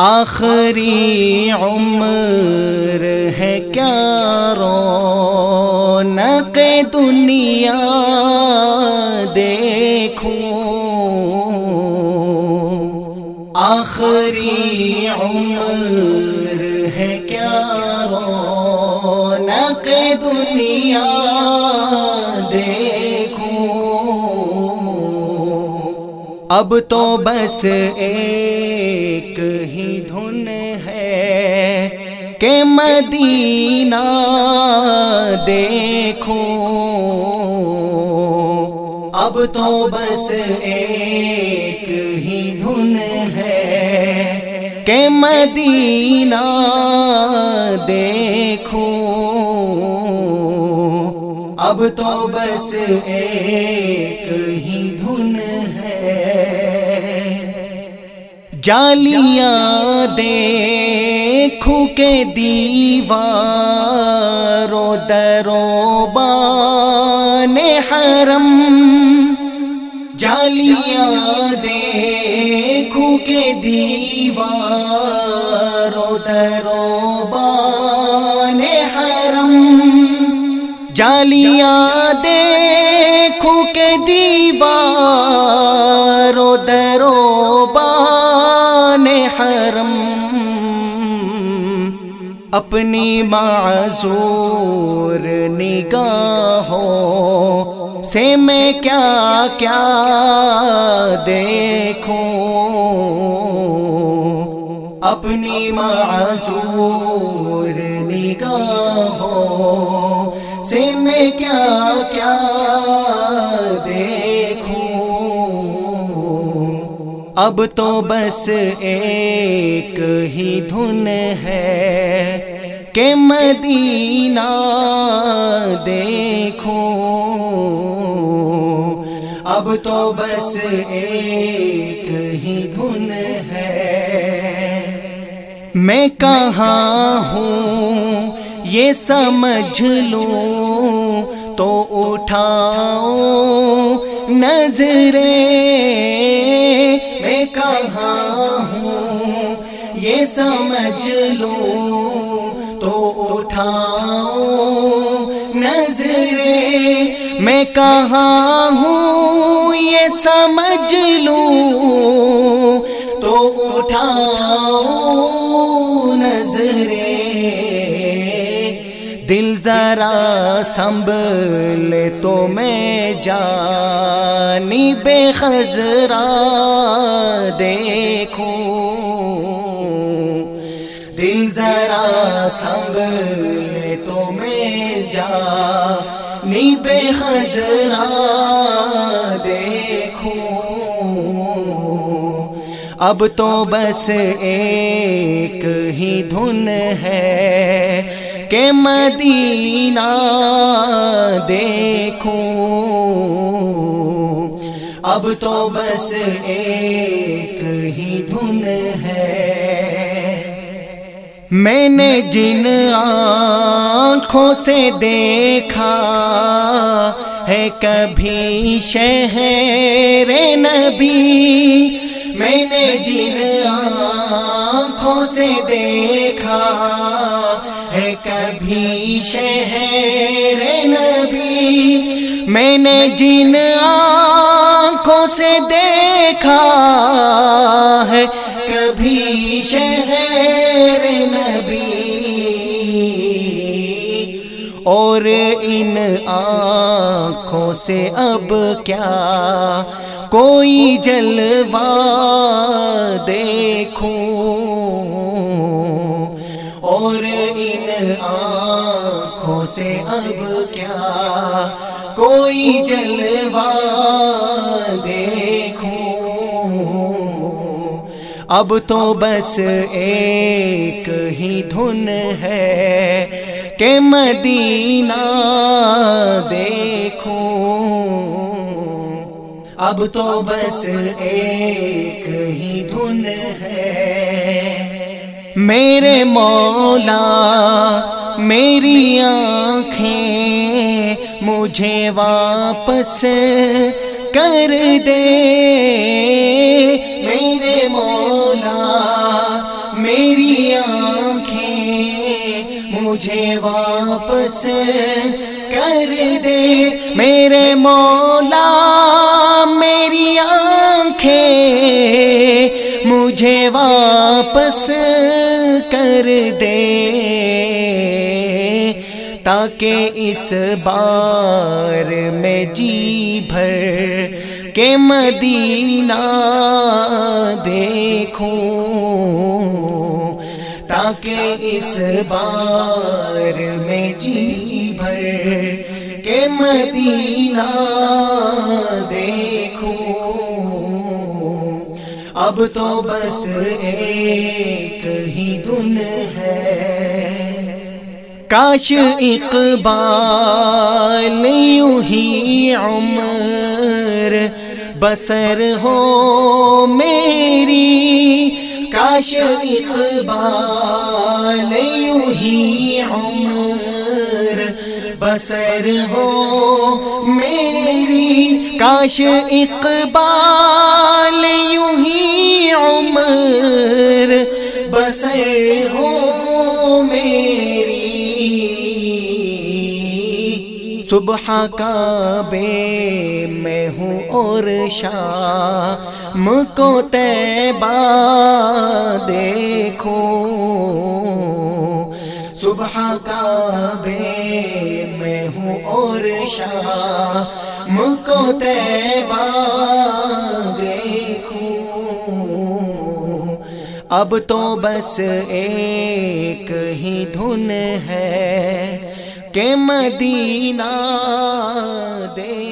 آخری عمر ہے کیا رو دنیا دیکھو آخری عمر ہے کیا رو دنیا اب تو بس ایک ہی دھن ہے کہ مدینہ دیکھو اب تو بس ایک ہی دھن ہے کہ مدینہ دیکھو اب تو بس ایک ہی دھن ہے۔ جالیاں دیکھو کے دیوارو درو بان حرم۔ جالیاں دیکھو جالیاں دیکھو کے دیوارو درو حرم اپنی معذور نگاہوں سے میں کیا کیا دیکھوں؟ اپنی معذور نگاہوں سے میں کیا کیا اب تو بس ایک ہی دھن ہے کہ مدینہ دیکھو اب تو بس ایک ہی دھن ہے۔ میں کہاں ہوں؟ یہ سمجھ لوں تو اٹھاؤ نظریں کہاں ہوں؟ یہ سمجھ لوں تو اٹھاؤ نظریں میں کہاں ہوں؟ یہ سمجھ لوں تو اٹھاؤ ذرا سنبھل تو میں جانی بے خزرا دیکھوں۔ دل ذرا سنبھل تو میں جانی بے خزرا دیکھوں۔ اب تو بس ایک ہی دھن ہے۔ کہ مدینہ دیکھوں۔ اب تو بس ایک ہی دھن ہے۔ میں نے جن آنکھوں سے دیکھا ہے، کبھی شہر نبی۔ میں نے جن آنکھوں سے دیکھا ہے کبھی شہر نبی۔ میں نے جن آنکھوں سے دیکھا ہے کبھی شہر نبی۔ اور ان آنکھوں سے اب کیا کوئی جلوہ دیکھوں؟ سے اب کیا کوئی جلوہ دیکھوں؟ اب تو بس ایک ہی دھن ہے کہ مدینہ دیکھوں۔ اب تو بس ایک ہی دھن ہے۔ میرے مولا میری آنکھیں مجھے واپس کر دے۔ میرے مولا، میری آنکھیں مجھے واپس کر دے۔ میرے مولا، میری آنکھیں مجھے واپس کر دے۔ تاکہ اس بار میں جی بھر کے مدینہ دیکھوں۔ تاکہ اس بار میں جی بھر کے مدینہ دیکھوں۔ اب تو بس ایک ہی دن ہے۔ کاش اقبال یوں ہی عمر بسر ہو میری کاش اقبال یوں ہی عمر بسر ہو میری کاش اقبال یوں ہی عمر بسر ہو صبح کا بے میں ہوں اور شام کو تیبا دیکھو صبح کا بے میں ہوں اور شام کو تیبا دیکھو اب تو بس ایک ہی دھن ہے۔ کہ مدینہ دے